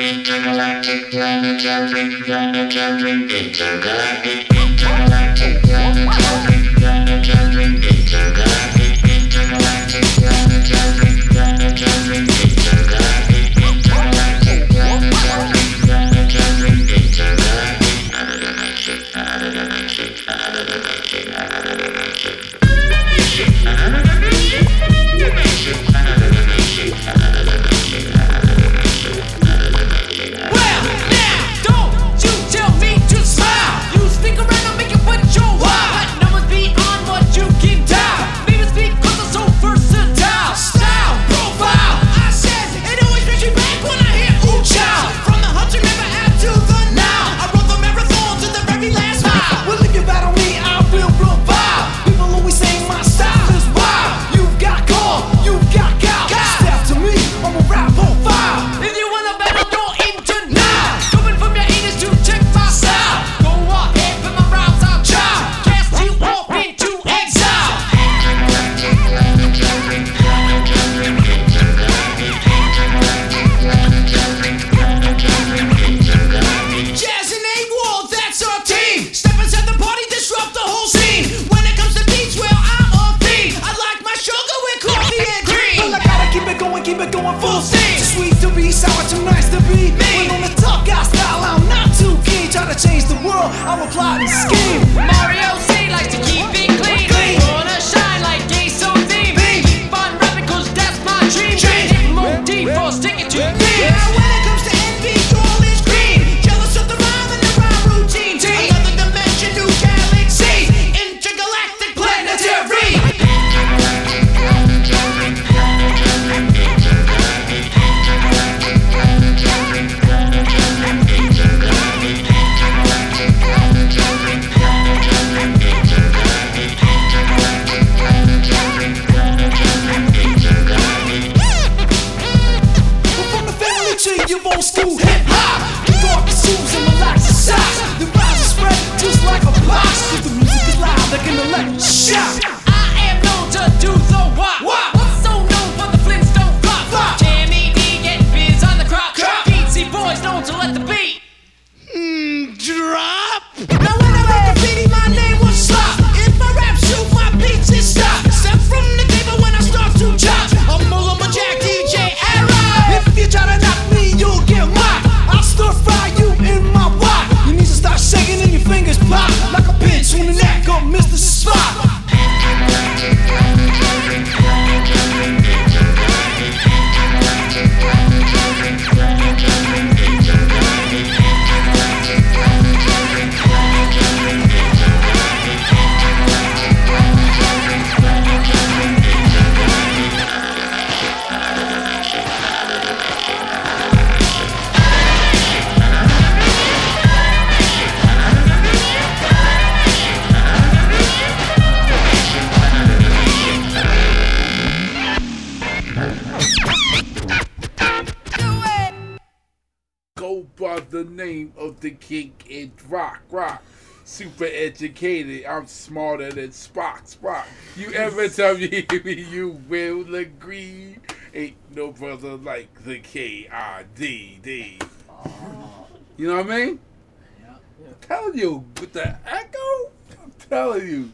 Intergalactic planetary planetary intergalactic intergalactic planetary keep it going full steam. Too sweet to be sour, too nice to be me. When on the top, guy style, I'm not too keen. Try to change the world, I will plot and scheme. Mario C likes to keep it. by the name of the king in rock, rock. Super educated, I'm smarter than Spock, Spock. You ever tell me you will agree? Ain't no brother like the K I D D. You know what I mean? Yeah. I'm telling you, with the echo, I'm telling you.